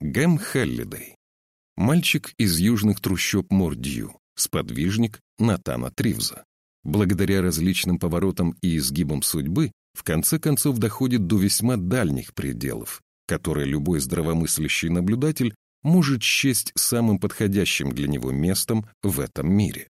Гэм Хеллидей. Мальчик из южных трущоб Мордью, сподвижник Натана Тривза. Благодаря различным поворотам и изгибам судьбы в конце концов доходит до весьма дальних пределов, которые любой здравомыслящий наблюдатель может счесть самым подходящим для него местом в этом мире.